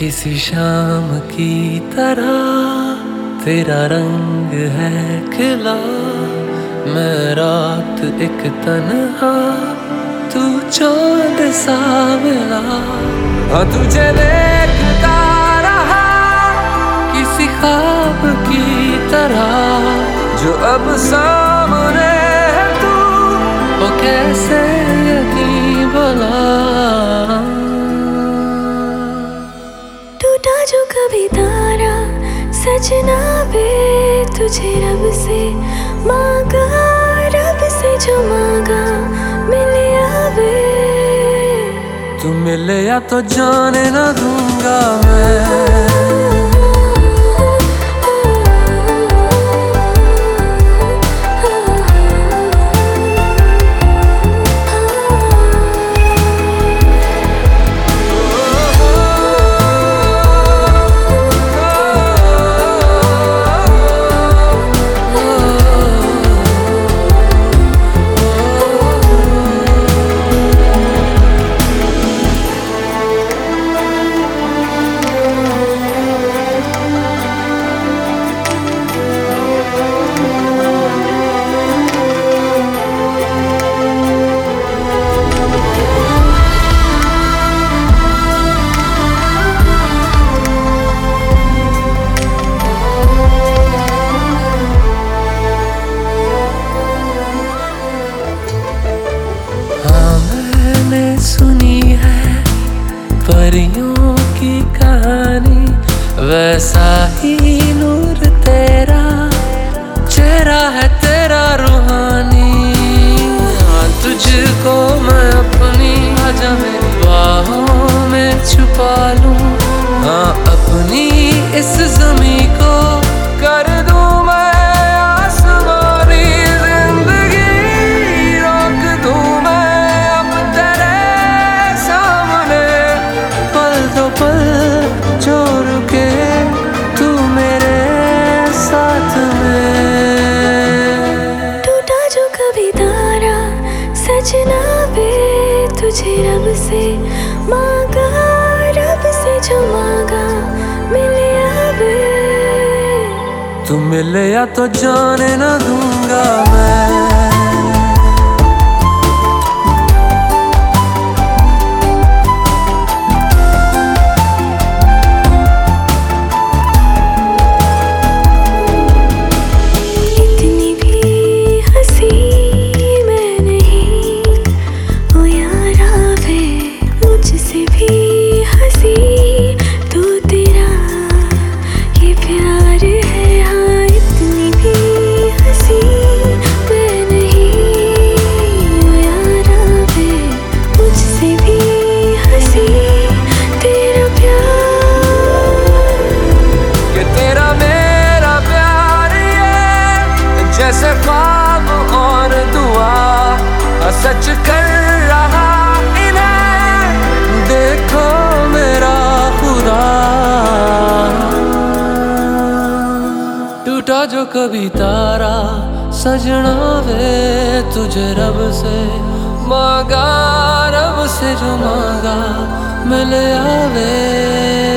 किसी शाम की तरह तेरा रंग है खिला। मैं रात एक तनहा, तू चाँद सा हाँ तुझे देखता रहा किसी खाब की तरह। जो अब सामने है तू, वो कैसे यकीन भला? सजना बे तुझे रब से मांगा, रब से जो मांगा, मिले आवे। तू मिले या तो जाने ना दूँगा मैं। सुनी है परियों की कहानी। वैसा ही नूर तेरा चेहरा है तेरा रूहानी। हाँ तुझको मैं अपनी आजा मेरी बाहों में छुपा लूँ। हाँ अपनी इस जमी को तुझे रब से मांगा, रब से जो मांगा, मिले अब। तू मिले या तो जाने ना दूँगा मैं। जैसे ख्वाब और दुआ सच कर रहा इन्हें। देखो मेरा खुदा। टूटा जो कभी तारा सजना वे तुझे रब से। मांगा, रब से जो मांगा, मिले आवे।